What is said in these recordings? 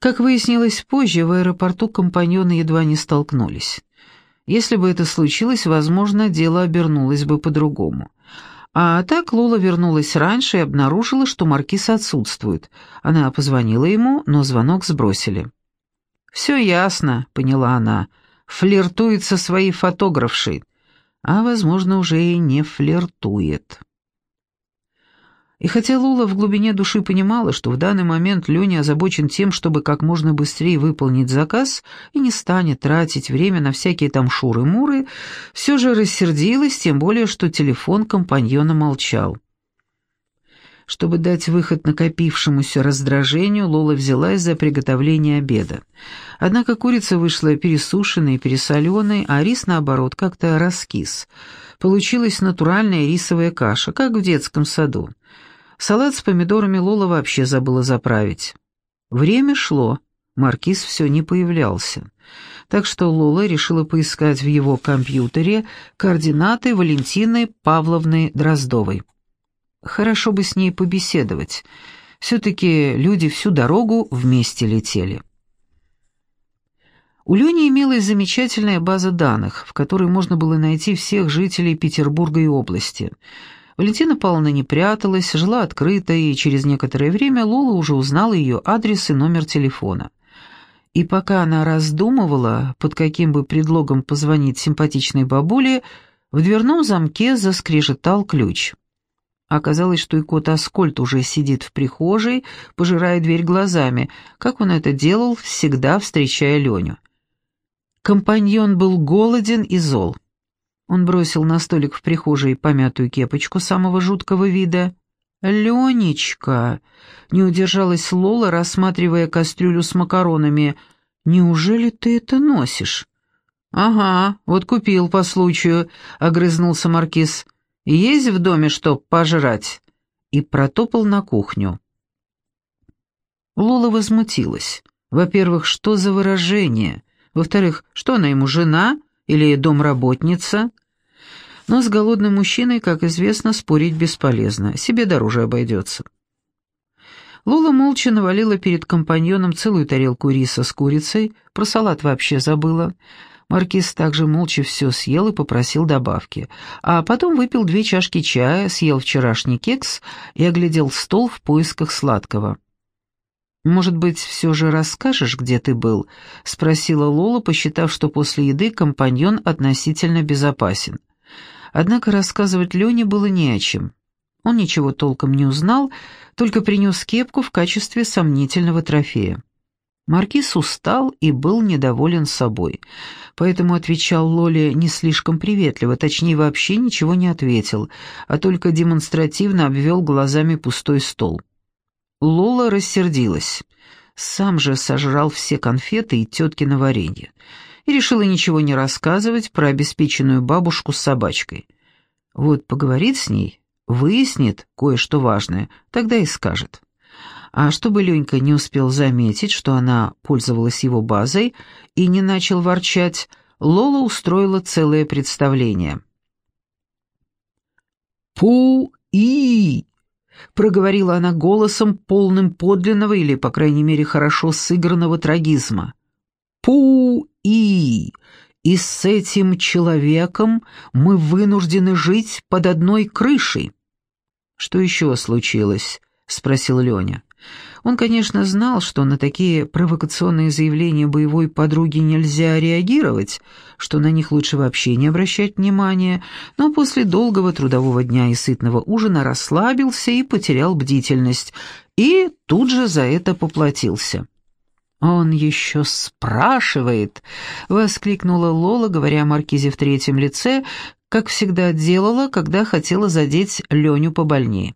Как выяснилось позже, в аэропорту компаньоны едва не столкнулись. Если бы это случилось, возможно, дело обернулось бы по-другому. А так Лола вернулась раньше и обнаружила, что маркиз отсутствует. Она позвонила ему, но звонок сбросили. «Все ясно», — поняла она. «Флиртует со своей фотографшей. А, возможно, уже и не флиртует». И хотя Лула в глубине души понимала, что в данный момент Леня озабочен тем, чтобы как можно быстрее выполнить заказ и не станет тратить время на всякие там шуры-муры, все же рассердилась, тем более, что телефон компаньона молчал. Чтобы дать выход накопившемуся раздражению, Лола взялась за приготовление обеда. Однако курица вышла пересушенной и пересоленной, а рис, наоборот, как-то раскис. Получилась натуральная рисовая каша, как в детском саду. Салат с помидорами Лола вообще забыла заправить. Время шло, маркиз все не появлялся. Так что Лола решила поискать в его компьютере координаты Валентины Павловны Дроздовой. Хорошо бы с ней побеседовать. Все-таки люди всю дорогу вместе летели. У Лени имелась замечательная база данных, в которой можно было найти всех жителей Петербурга и области – Валентина Павловна не пряталась, жила открыто, и через некоторое время Лола уже узнала ее адрес и номер телефона. И пока она раздумывала, под каким бы предлогом позвонить симпатичной бабуле, в дверном замке заскрежетал ключ. Оказалось, что и кот Аскольд уже сидит в прихожей, пожирая дверь глазами, как он это делал, всегда встречая Леню. Компаньон был голоден и зол. Он бросил на столик в прихожей помятую кепочку самого жуткого вида. «Ленечка!» — не удержалась Лола, рассматривая кастрюлю с макаронами. «Неужели ты это носишь?» «Ага, вот купил по случаю», — огрызнулся Маркиз. «Есть в доме что пожрать?» И протопал на кухню. Лола возмутилась. Во-первых, что за выражение? Во-вторых, что она ему, жена? Или домработница. Но с голодным мужчиной, как известно, спорить бесполезно, себе дороже обойдется. Лола молча навалила перед компаньоном целую тарелку риса с курицей, про салат вообще забыла. Маркиз также молча все съел и попросил добавки, а потом выпил две чашки чая, съел вчерашний кекс и оглядел стол в поисках сладкого. «Может быть, все же расскажешь, где ты был?» — спросила Лола, посчитав, что после еды компаньон относительно безопасен. Однако рассказывать Лене было не о чем. Он ничего толком не узнал, только принес кепку в качестве сомнительного трофея. Маркиз устал и был недоволен собой, поэтому отвечал Лоле не слишком приветливо, точнее вообще ничего не ответил, а только демонстративно обвел глазами пустой стол. Лола рассердилась. Сам же сожрал все конфеты и теткино варенье. И решила ничего не рассказывать про обеспеченную бабушку с собачкой. Вот поговорит с ней, выяснит кое-что важное, тогда и скажет. А чтобы Ленька не успел заметить, что она пользовалась его базой и не начал ворчать, Лола устроила целое представление. «Пу-и!» Проговорила она голосом, полным подлинного или, по крайней мере, хорошо сыгранного трагизма. «Пу-и! И с этим человеком мы вынуждены жить под одной крышей». «Что еще случилось?» — спросил Леня. Он, конечно, знал, что на такие провокационные заявления боевой подруги нельзя реагировать, что на них лучше вообще не обращать внимания, но после долгого трудового дня и сытного ужина расслабился и потерял бдительность, и тут же за это поплатился. «Он еще спрашивает!» — воскликнула Лола, говоря о Маркизе в третьем лице, как всегда делала, когда хотела задеть Леню побольнее.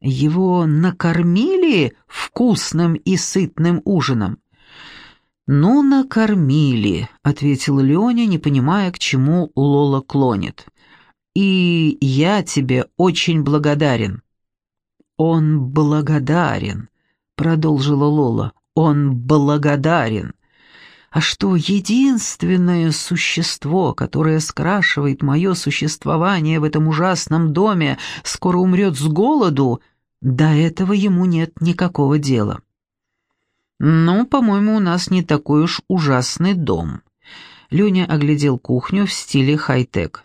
Его накормили вкусным и сытным ужином. «Ну, накормили», — ответил Леня, не понимая, к чему Лола клонит. «И я тебе очень благодарен». «Он благодарен», — продолжила Лола. «Он благодарен». А что единственное существо, которое скрашивает мое существование в этом ужасном доме, скоро умрет с голоду, до этого ему нет никакого дела. «Ну, по-моему, у нас не такой уж ужасный дом». Леня оглядел кухню в стиле хай-тек.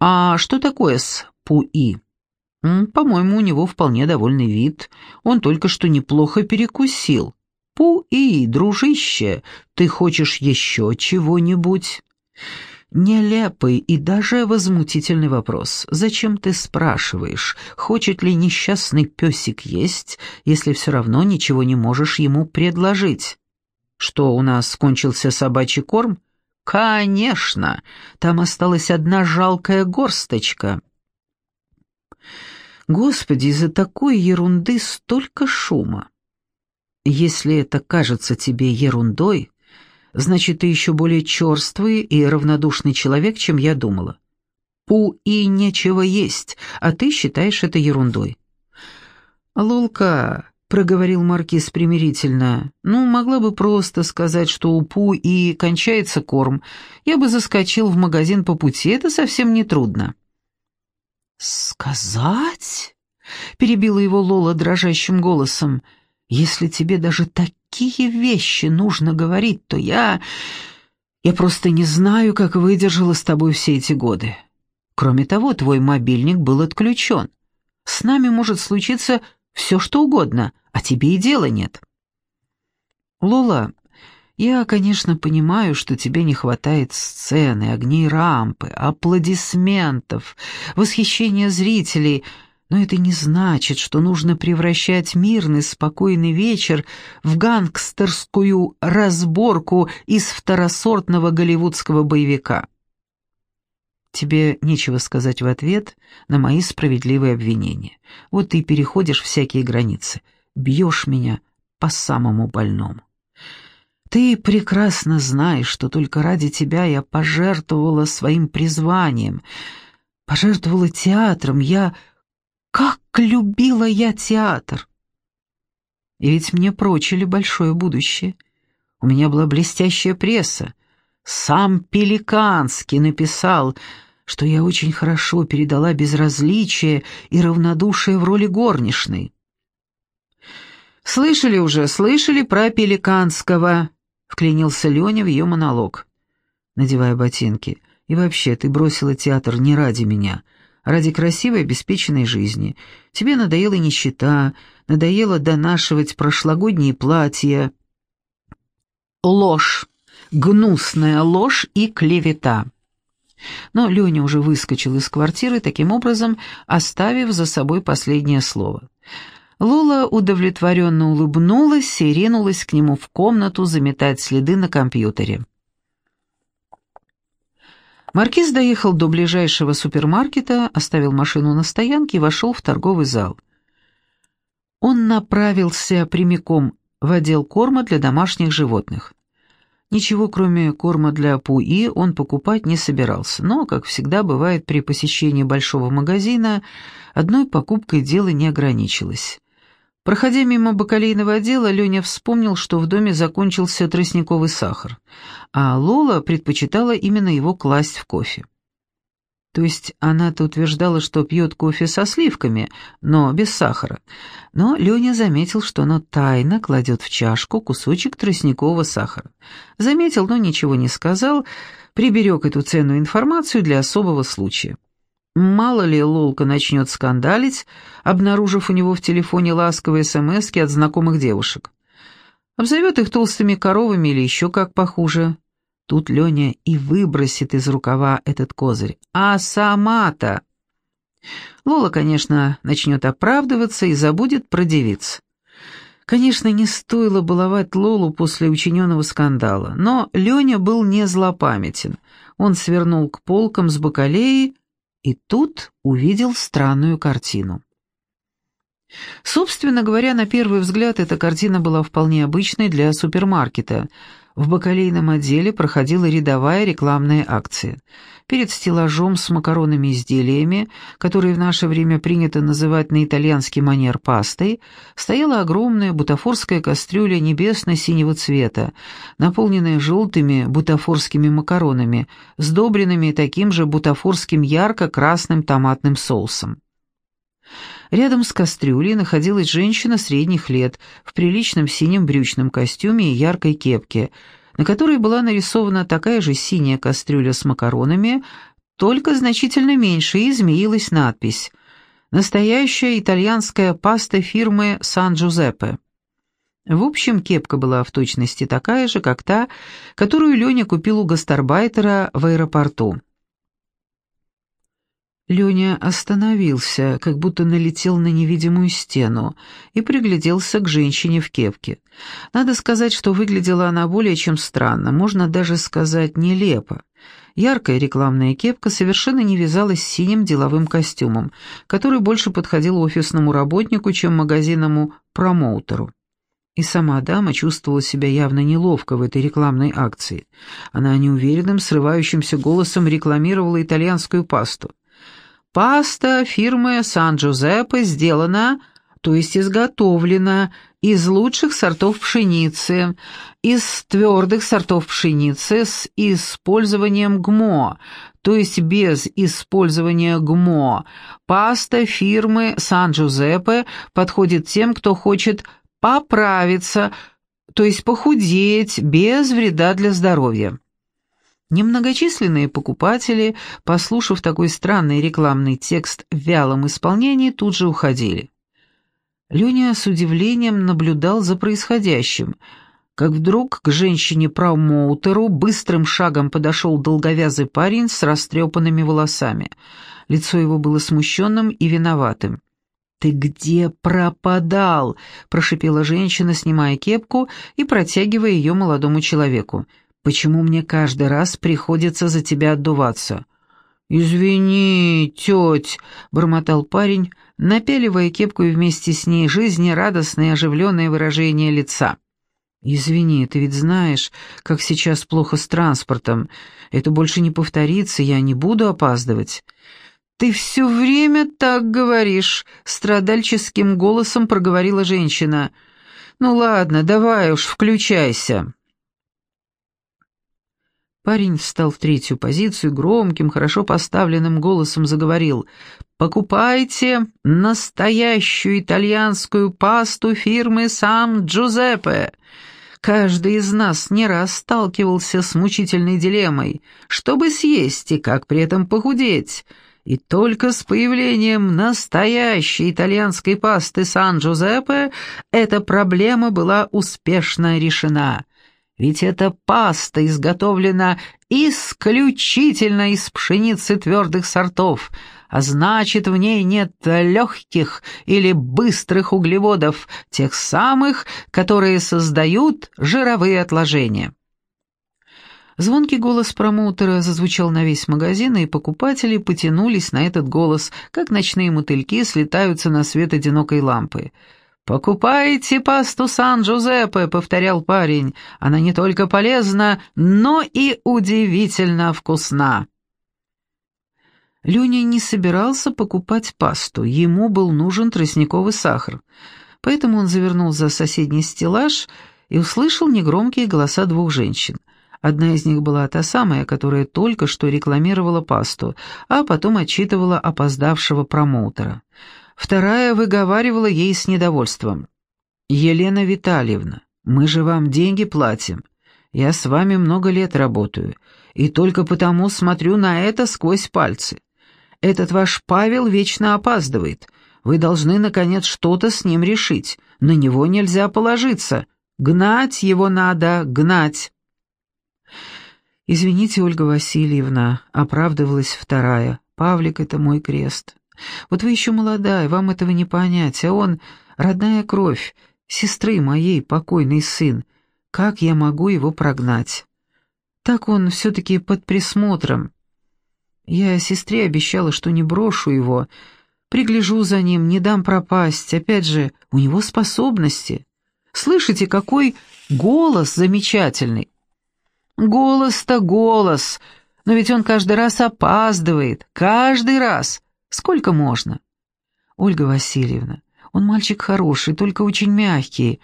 «А что такое с Пуи?» «По-моему, у него вполне довольный вид. Он только что неплохо перекусил. Пуи, дружище, ты хочешь еще чего-нибудь?» Нелепый и даже возмутительный вопрос. Зачем ты спрашиваешь, хочет ли несчастный песик есть, если все равно ничего не можешь ему предложить? Что, у нас кончился собачий корм? Конечно, там осталась одна жалкая горсточка. Господи, из-за такой ерунды столько шума. Если это кажется тебе ерундой, Значит, ты еще более черствый и равнодушный человек, чем я думала. Пу и нечего есть, а ты считаешь это ерундой». «Лулка», — проговорил Маркиз примирительно, — «ну, могла бы просто сказать, что у Пу и кончается корм. Я бы заскочил в магазин по пути, это совсем не трудно». «Сказать?» — перебила его Лола дрожащим голосом. «Если тебе даже так такие вещи нужно говорить, то я... Я просто не знаю, как выдержала с тобой все эти годы. Кроме того, твой мобильник был отключен. С нами может случиться все, что угодно, а тебе и дела нет. Лола, я, конечно, понимаю, что тебе не хватает сцены, огней рампы, аплодисментов, восхищения зрителей — но это не значит, что нужно превращать мирный, спокойный вечер в гангстерскую разборку из второсортного голливудского боевика. Тебе нечего сказать в ответ на мои справедливые обвинения. Вот ты переходишь всякие границы, бьешь меня по самому больному. Ты прекрасно знаешь, что только ради тебя я пожертвовала своим призванием, пожертвовала театром, я как любила я театр! И ведь мне прочили большое будущее. У меня была блестящая пресса. Сам Пеликанский написал, что я очень хорошо передала безразличие и равнодушие в роли горничной. «Слышали уже, слышали про Пеликанского?» — вклинился Леня в ее монолог, надевая ботинки. «И вообще, ты бросила театр не ради меня, ради красивой обеспеченной жизни. Тебе надоела нищета, надоело донашивать прошлогодние платья. Ложь, гнусная ложь и клевета. Но Леня уже выскочил из квартиры, таким образом оставив за собой последнее слово. Лола удовлетворенно улыбнулась и ринулась к нему в комнату заметать следы на компьютере. Маркиз доехал до ближайшего супермаркета, оставил машину на стоянке и вошел в торговый зал. Он направился прямиком в отдел корма для домашних животных. Ничего, кроме корма для Пуи, он покупать не собирался, но, как всегда бывает при посещении большого магазина, одной покупкой дело не ограничилось. Проходя мимо бакалейного отдела, Леня вспомнил, что в доме закончился тростниковый сахар, а Лола предпочитала именно его класть в кофе. То есть она-то утверждала, что пьет кофе со сливками, но без сахара. Но Леня заметил, что она тайно кладет в чашку кусочек тростникового сахара. Заметил, но ничего не сказал, приберег эту ценную информацию для особого случая. Мало ли Лолка начнет скандалить, обнаружив у него в телефоне ласковые смски от знакомых девушек. Обзовет их толстыми коровами или еще как похуже. Тут Леня и выбросит из рукава этот козырь. А сама-то... Лола, конечно, начнет оправдываться и забудет про девиц. Конечно, не стоило баловать Лолу после учиненного скандала, но Леня был не злопамятен. Он свернул к полкам с бакалеей, и тут увидел странную картину. Собственно говоря, на первый взгляд эта картина была вполне обычной для супермаркета – в бакалейном отделе проходила рядовая рекламная акция. Перед стеллажом с макаронными изделиями, которые в наше время принято называть на итальянский манер пастой, стояла огромная бутафорская кастрюля небесно-синего цвета, наполненная желтыми бутафорскими макаронами, сдобренными таким же бутафорским ярко-красным томатным соусом. Рядом с кастрюлей находилась женщина средних лет в приличном синем брючном костюме и яркой кепке, на которой была нарисована такая же синяя кастрюля с макаронами, только значительно меньше, и изменилась надпись «Настоящая итальянская паста фирмы Сан-Джузеппе». В общем, кепка была в точности такая же, как та, которую Леня купил у гастарбайтера в аэропорту. Леня остановился, как будто налетел на невидимую стену, и пригляделся к женщине в кепке. Надо сказать, что выглядела она более чем странно, можно даже сказать нелепо. Яркая рекламная кепка совершенно не вязалась с синим деловым костюмом, который больше подходил офисному работнику, чем магазинному промоутеру. И сама дама чувствовала себя явно неловко в этой рекламной акции. Она неуверенным, срывающимся голосом рекламировала итальянскую пасту. «Паста фирмы Сан-Джузеппе сделана, то есть изготовлена, из лучших сортов пшеницы, из твердых сортов пшеницы с использованием ГМО, то есть без использования ГМО. Паста фирмы Сан-Джузеппе подходит тем, кто хочет поправиться, то есть похудеть без вреда для здоровья. Немногочисленные покупатели, послушав такой странный рекламный текст в вялом исполнении, тут же уходили. Леня с удивлением наблюдал за происходящим, как вдруг к женщине-промоутеру быстрым шагом подошел долговязый парень с растрепанными волосами. Лицо его было смущенным и виноватым. «Ты где пропадал?» — прошипела женщина, снимая кепку и протягивая ее молодому человеку. «Почему мне каждый раз приходится за тебя отдуваться?» «Извини, теть», — бормотал парень, напяливая кепку и вместе с ней жизнерадостное и оживленное выражение лица. «Извини, ты ведь знаешь, как сейчас плохо с транспортом. Это больше не повторится, я не буду опаздывать». «Ты все время так говоришь», — страдальческим голосом проговорила женщина. «Ну ладно, давай уж, включайся». Парень встал в третью позицию, громким, хорошо поставленным голосом заговорил. «Покупайте настоящую итальянскую пасту фирмы «Сам Джузеппе». Каждый из нас не раз сталкивался с мучительной дилеммой, чтобы съесть и как при этом похудеть». И только с появлением настоящей итальянской пасты Сан-Джузеппе эта проблема была успешно решена. Ведь эта паста изготовлена исключительно из пшеницы твердых сортов, а значит, в ней нет легких или быстрых углеводов, тех самых, которые создают жировые отложения. Звонкий голос промоутера зазвучал на весь магазин, и покупатели потянулись на этот голос, как ночные мотыльки слетаются на свет одинокой лампы. «Покупайте пасту Сан-Джузеппе», — повторял парень. «Она не только полезна, но и удивительно вкусна». Люня не собирался покупать пасту, ему был нужен тростниковый сахар. Поэтому он завернул за соседний стеллаж и услышал негромкие голоса двух женщин — Одна из них была та самая, которая только что рекламировала пасту, а потом отчитывала опоздавшего промоутера. Вторая выговаривала ей с недовольством. «Елена Витальевна, мы же вам деньги платим. Я с вами много лет работаю, и только потому смотрю на это сквозь пальцы. Этот ваш Павел вечно опаздывает. Вы должны, наконец, что-то с ним решить. На него нельзя положиться. Гнать его надо, гнать». «Извините, Ольга Васильевна», — оправдывалась вторая. «Павлик — это мой крест. Вот вы еще молодая, вам этого не понять, а он — родная кровь, сестры моей, покойный сын. Как я могу его прогнать? Так он все-таки под присмотром. Я сестре обещала, что не брошу его, пригляжу за ним, не дам пропасть. Опять же, у него способности. Слышите, какой голос замечательный!» Голос-то голос, но ведь он каждый раз опаздывает, каждый раз. Сколько можно? Ольга Васильевна, он мальчик хороший, только очень мягкий.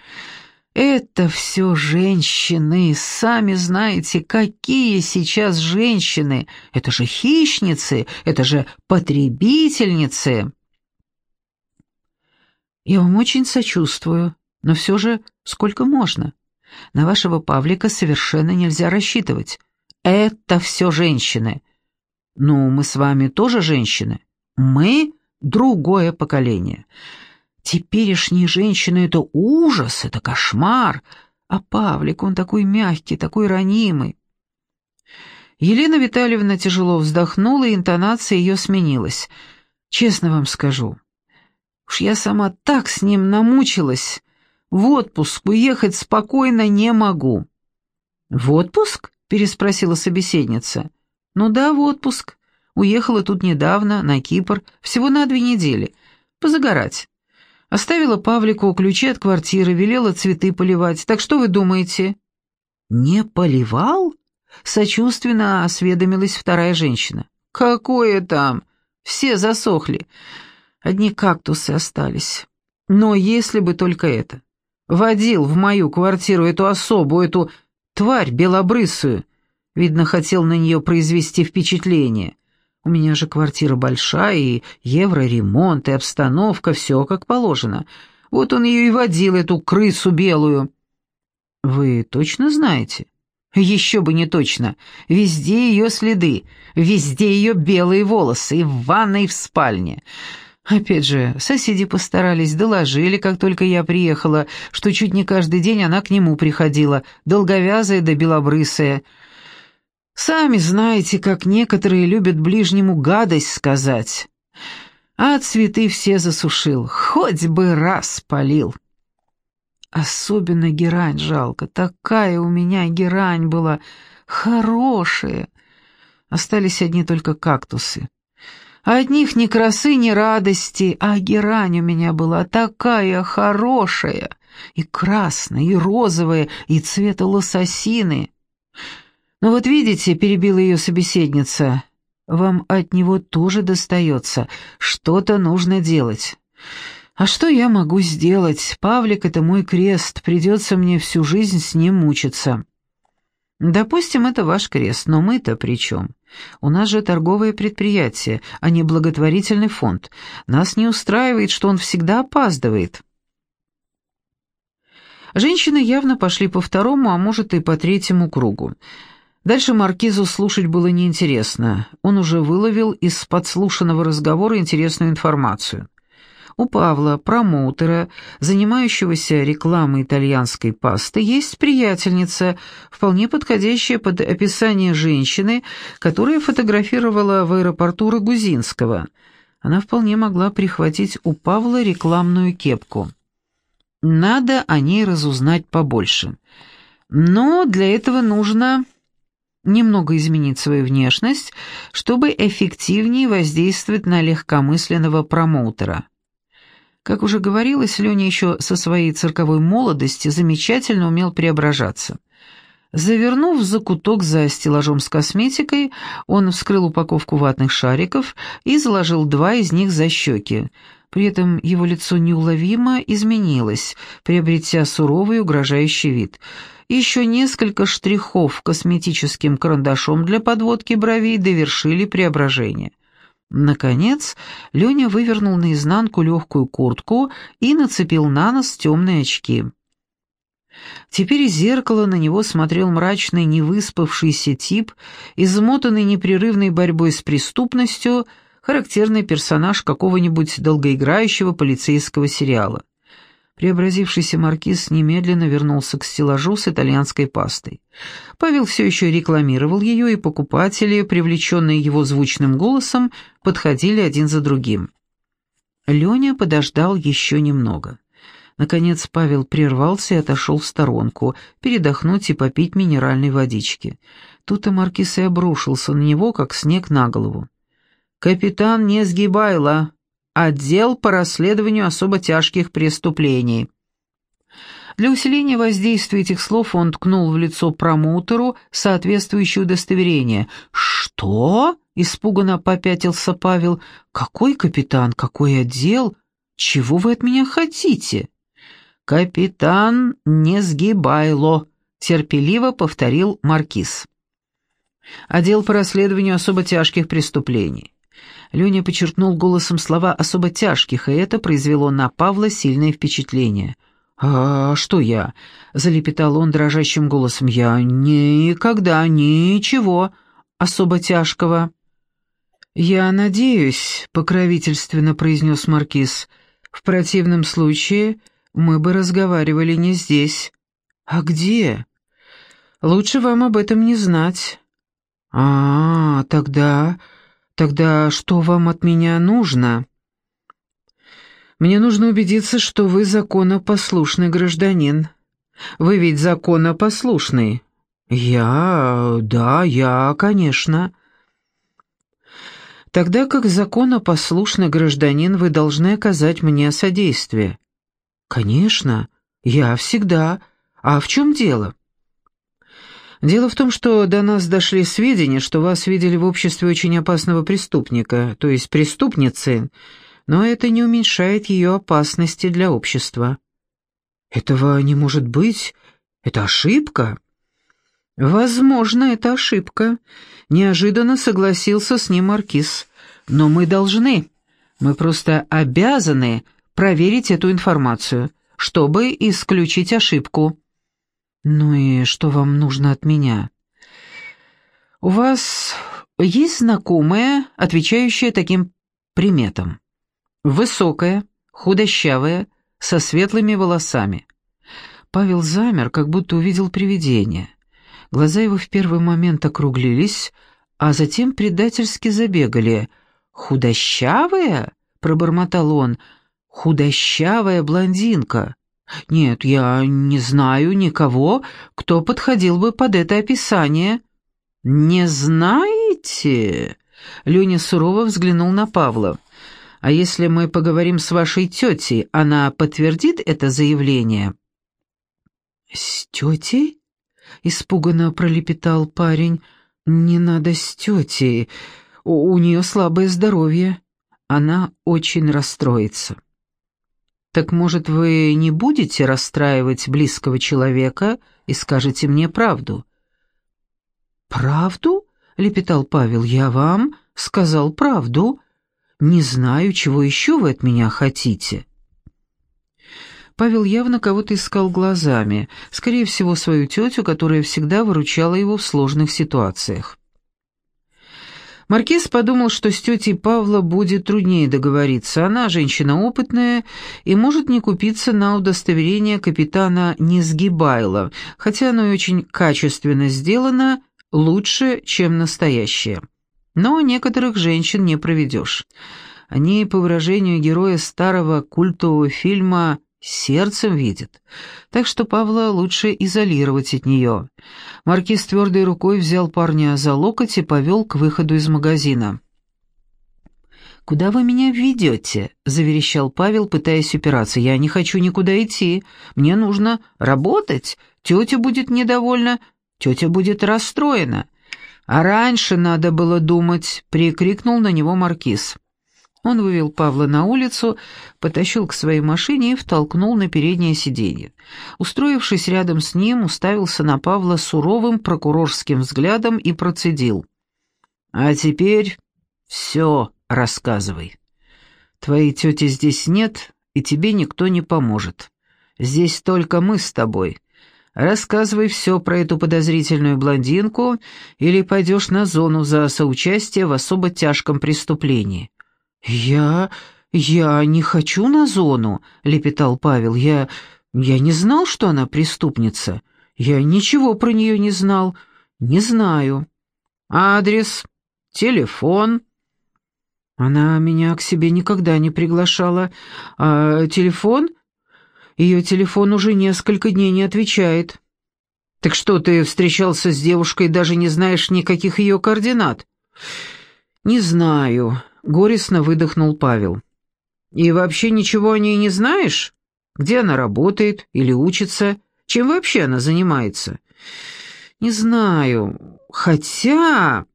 Это все женщины, сами знаете, какие сейчас женщины. Это же хищницы, это же потребительницы. «Я вам очень сочувствую, но все же сколько можно? На вашего Павлика совершенно нельзя рассчитывать. Это все женщины. Ну, мы с вами тоже женщины. Мы — другое поколение. Теперешние женщины — это ужас, это кошмар. А Павлик, он такой мягкий, такой ранимый. Елена Витальевна тяжело вздохнула, и интонация ее сменилась. «Честно вам скажу, Уж я сама так с ним намучилась. В отпуск уехать спокойно не могу». «В отпуск?» — переспросила собеседница. «Ну да, в отпуск. Уехала тут недавно, на Кипр, всего на две недели. Позагорать. Оставила Павлику ключи от квартиры, велела цветы поливать. Так что вы думаете?» «Не поливал?» — сочувственно осведомилась вторая женщина. «Какое там? Все засохли. Одни кактусы остались. Но если бы только это. Водил в мою квартиру эту особу, эту тварь белобрысую. Видно, хотел на нее произвести впечатление. У меня же квартира большая, и евроремонт, и обстановка, все как положено. Вот он ее и водил, эту крысу белую. Вы точно знаете? Еще бы не точно. Везде ее следы, везде ее белые волосы, и в ванной, и в спальне. Опять же, соседи постарались, доложили, как только я приехала, что чуть не каждый день она к нему приходила, долговязая да белобрысая. Сами знаете, как некоторые любят ближнему гадость сказать. А цветы все засушил, хоть бы раз полил. Особенно герань жалко, такая у меня герань была, хорошая. Остались одни только кактусы. От них ни красы, ни радости, а герань у меня была такая хорошая, и красная, и розовая, и цвета лососины. Но вот видите, перебила ее собеседница, вам от него тоже достается, что-то нужно делать. А что я могу сделать? Павлик — это мой крест, придется мне всю жизнь с ним мучиться. Допустим, это ваш крест, но мы-то при чем? У нас же торговое предприятие, а не благотворительный фонд. Нас не устраивает, что он всегда опаздывает. Женщины явно пошли по второму, а может и по третьему кругу. Дальше маркизу слушать было неинтересно. Он уже выловил из подслушанного разговора интересную информацию. У Павла, промоутера, занимающегося рекламой итальянской пасты, есть приятельница, вполне подходящая под описание женщины, которая фотографировала в аэропорту Рогузинского. Она вполне могла прихватить у Павла рекламную кепку. Надо о ней разузнать побольше. Но для этого нужно немного изменить свою внешность, чтобы эффективнее воздействовать на легкомысленного промоутера. Как уже говорилось, Леня еще со своей цирковой молодости замечательно умел преображаться. Завернув закуток за стеллажом с косметикой, он вскрыл упаковку ватных шариков и заложил два из них за щеки. При этом его лицо неуловимо изменилось, приобретя суровый угрожающий вид. Еще несколько штрихов косметическим карандашом для подводки бровей довершили преображение. Наконец, Леня вывернул наизнанку легкую куртку и нацепил на нос темные очки. Теперь из зеркала на него смотрел мрачный невыспавшийся тип, измотанный непрерывной борьбой с преступностью, характерный персонаж какого-нибудь долгоиграющего полицейского сериала. Преобразившийся маркиз немедленно вернулся к стеллажу с итальянской пастой. Павел все еще рекламировал ее, и покупатели, привлеченные его звучным голосом, подходили один за другим. Леня подождал еще немного. Наконец Павел прервался и отошел в сторонку, передохнуть и попить минеральной водички. Тут и маркиз и обрушился на него, как снег на голову. «Капитан не сгибайла!» Отдел по расследованию особо тяжких преступлений. Для усиления воздействия этих слов он ткнул в лицо промоутеру соответствующее удостоверение. «Что?» — испуганно попятился Павел. «Какой капитан? Какой отдел? Чего вы от меня хотите?» «Капитан не сгибайло», — терпеливо повторил Маркиз. «Отдел по расследованию особо тяжких преступлений. Леня подчеркнул голосом слова особо тяжких, и это произвело на Павла сильное впечатление. «А что я?» — залепетал он дрожащим голосом. «Я никогда ничего особо тяжкого». «Я надеюсь», — покровительственно произнес Маркиз, — «в противном случае мы бы разговаривали не здесь». «А где?» «Лучше вам об этом не знать». «А, тогда... тогда что вам от меня нужно?» «Мне нужно убедиться, что вы законопослушный гражданин. Вы ведь законопослушный». «Я... да, я, конечно». «Тогда как законопослушный гражданин вы должны оказать мне содействие». «Конечно, я всегда. А в чем дело?» Дело в том, что до нас дошли сведения, что вас видели в обществе очень опасного преступника, то есть преступницы, но это не уменьшает ее опасности для общества». «Этого не может быть. Это ошибка». «Возможно, это ошибка», — неожиданно согласился с ним Маркиз. «Но мы должны, мы просто обязаны проверить эту информацию, чтобы исключить ошибку». «Ну и что вам нужно от меня?» «У вас есть знакомая, отвечающая таким приметам? Высокая, худощавая, со светлыми волосами». Павел замер, как будто увидел привидение. Глаза его в первый момент округлились, а затем предательски забегали. «Худощавая?» — пробормотал он. «Худощавая блондинка. Нет, я не знаю никого, кто подходил бы под это описание». «Не знаете?» Леня сурово взглянул на Павла. «А если мы поговорим с вашей тетей, она подтвердит это заявление?» «С тетей?» — испуганно пролепетал парень. «Не надо с тетей. У, у нее слабое здоровье. Она очень расстроится». «Так, может, вы не будете расстраивать близкого человека и скажете мне правду?» «Правду?» — лепетал Павел. «Я вам сказал правду. Не знаю, чего еще вы от меня хотите». Павел явно кого-то искал глазами, скорее всего, свою тетю, которая всегда выручала его в сложных ситуациях. Маркиз подумал, что с тетей Павла будет труднее договориться. Она женщина опытная и может не купиться на удостоверение капитана Несгибайла, хотя оно и очень качественно сделано, лучше, чем настоящее. Но некоторых женщин не проведешь. Они, по выражению героя старого культового фильма сердцем видит. Так что Павла лучше изолировать от нее. Маркиз твердой рукой взял парня за локоть и повел к выходу из магазина. «Куда вы меня ведете?» — заверещал Павел, пытаясь упираться. «Я не хочу никуда идти. Мне нужно работать. Тетя будет недовольна, тетя будет расстроена». «А раньше надо было думать», — прикрикнул на него Маркиз. Он вывел Павла на улицу, потащил к своей машине и втолкнул на переднее сиденье. Устроившись рядом с ним, уставился на Павла суровым прокурорским взглядом и процедил. «А теперь все рассказывай. Твоей тети здесь нет, и тебе никто не поможет. Здесь только мы с тобой. Рассказывай все про эту подозрительную блондинку или пойдешь на зону за соучастие в особо тяжком преступлении». «Я... я не хочу на зону», — лепетал Павел. «Я... я не знал, что она преступница. Я ничего про нее не знал. Не знаю. Адрес, телефон...» Она меня к себе никогда не приглашала. А телефон? Ее телефон уже несколько дней не отвечает. Так что, ты встречался с девушкой, даже не знаешь никаких ее координат? Не знаю горестно выдохнул Павел. «И вообще ничего о ней не знаешь? Где она работает или учится? Чем вообще она занимается?» «Не знаю. Хотя...»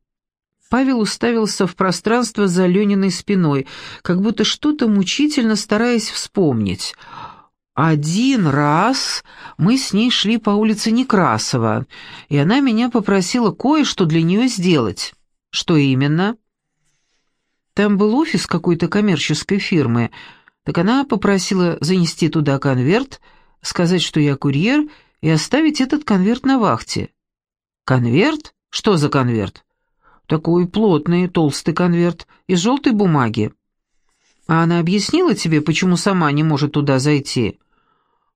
Павел уставился в пространство за Лениной спиной, как будто что-то мучительно стараясь вспомнить. «Один раз мы с ней шли по улице Некрасова, и она меня попросила кое-что для нее сделать». «Что именно?» Там был офис какой-то коммерческой фирмы, так она попросила занести туда конверт, сказать, что я курьер, и оставить этот конверт на вахте. Конверт? Что за конверт? Такой плотный, толстый конверт из желтой бумаги. А она объяснила тебе, почему сама не может туда зайти?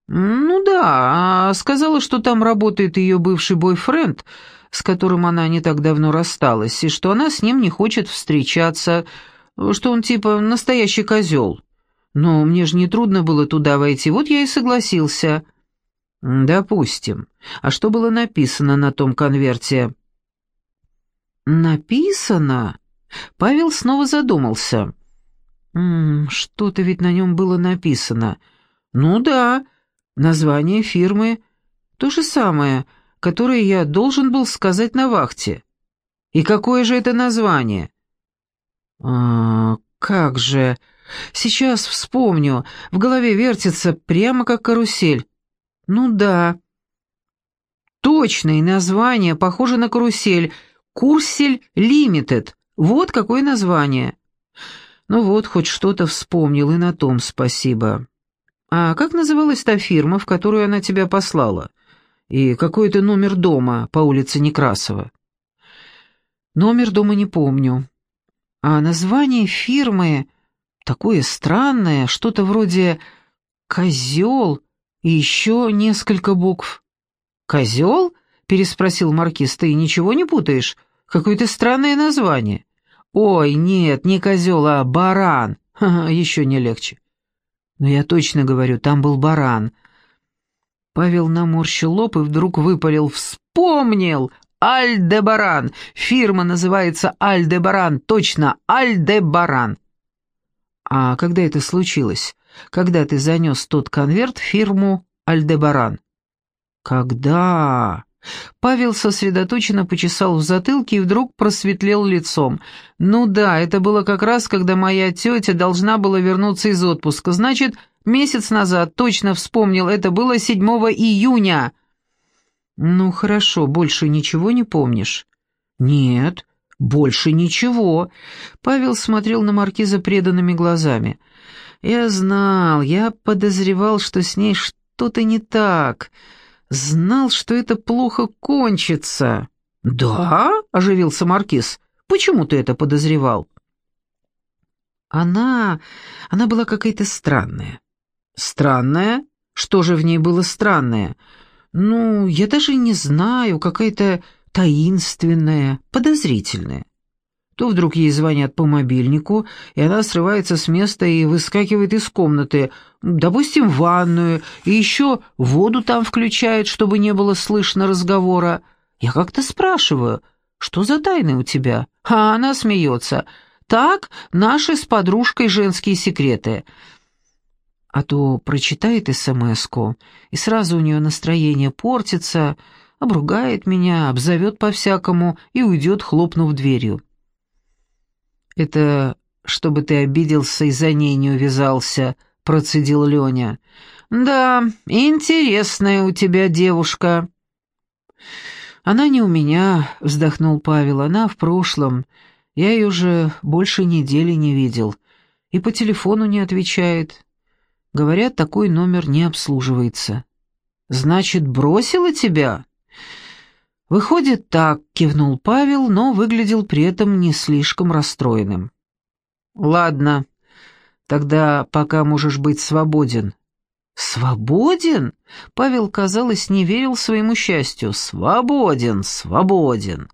Ну да, а сказала, что там работает ее бывший бойфренд, с которым она не так давно рассталась, и что она с ним не хочет встречаться, что он типа настоящий козел. Но мне же не трудно было туда войти, вот я и согласился. Допустим. А что было написано на том конверте? Написано? Павел снова задумался. Что-то ведь на нем было написано. Ну да, название фирмы, то же самое, которое я должен был сказать на вахте. И какое же это название? А, как же... Сейчас вспомню, в голове вертится прямо как карусель. Ну да. Точное название похоже на карусель. Курсель Лимитед. Вот какое название. Ну вот, хоть что-то вспомнил, и на том спасибо. А как называлась та фирма, в которую она тебя послала? И какой это номер дома по улице Некрасова? Номер дома не помню. А название фирмы такое странное, что-то вроде «козел» и еще несколько букв. «Козел?» — переспросил Маркиз. «Ты ничего не путаешь? Какое-то странное название». «Ой, нет, не козел, а баран. Ха -ха, еще не легче». «Но я точно говорю, там был баран». Павел наморщил лоб и вдруг выпалил. «Вспомнил! Альдебаран! Фирма называется Альдебаран, точно, Альдебаран!» «А когда это случилось? Когда ты занес тот конверт в фирму Альдебаран?» «Когда?» Павел сосредоточенно почесал в затылке и вдруг просветлел лицом. «Ну да, это было как раз, когда моя тетя должна была вернуться из отпуска. Значит, месяц назад, точно вспомнил, это было 7 июня». «Ну хорошо, больше ничего не помнишь?» «Нет, больше ничего». Павел смотрел на маркиза преданными глазами. «Я знал, я подозревал, что с ней что-то не так». Знал, что это плохо кончится. Да? оживился маркиз. Почему ты это подозревал? Она... она была какая-то странная. Странная? Что же в ней было странное? Ну, я даже не знаю, какая-то таинственная, подозрительная. То вдруг ей звонят по мобильнику, и она срывается с места и выскакивает из комнаты, допустим, в ванную, и еще воду там включает, чтобы не было слышно разговора. Я как-то спрашиваю, что за тайны у тебя? А она смеется. Так, наши с подружкой женские секреты. А то прочитает смс и сразу у нее настроение портится, обругает меня, обзовет по-всякому и уйдет, хлопнув дверью. «Это чтобы ты обиделся и за ней не увязался», — процедил Леня. «Да, интересная у тебя девушка». «Она не у меня», — вздохнул Павел, — «она в прошлом. Я ее уже больше недели не видел. И по телефону не отвечает. Говорят, такой номер не обслуживается». «Значит, бросила тебя?» «Выходит так», — кивнул Павел, но выглядел при этом не слишком расстроенным. «Ладно, тогда пока можешь быть свободен». «Свободен?» — Павел, казалось, не верил своему счастью. «Свободен, свободен».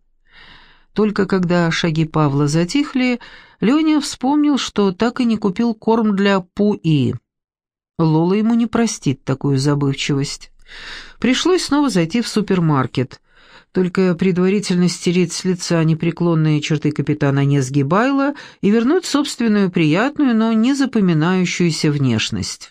Только когда шаги Павла затихли, Леня вспомнил, что так и не купил корм для Пуи. Лола ему не простит такую забывчивость. Пришлось снова зайти в супермаркет только предварительно стереть с лица непреклонные черты капитана Несгибайла и вернуть собственную приятную, но не запоминающуюся внешность.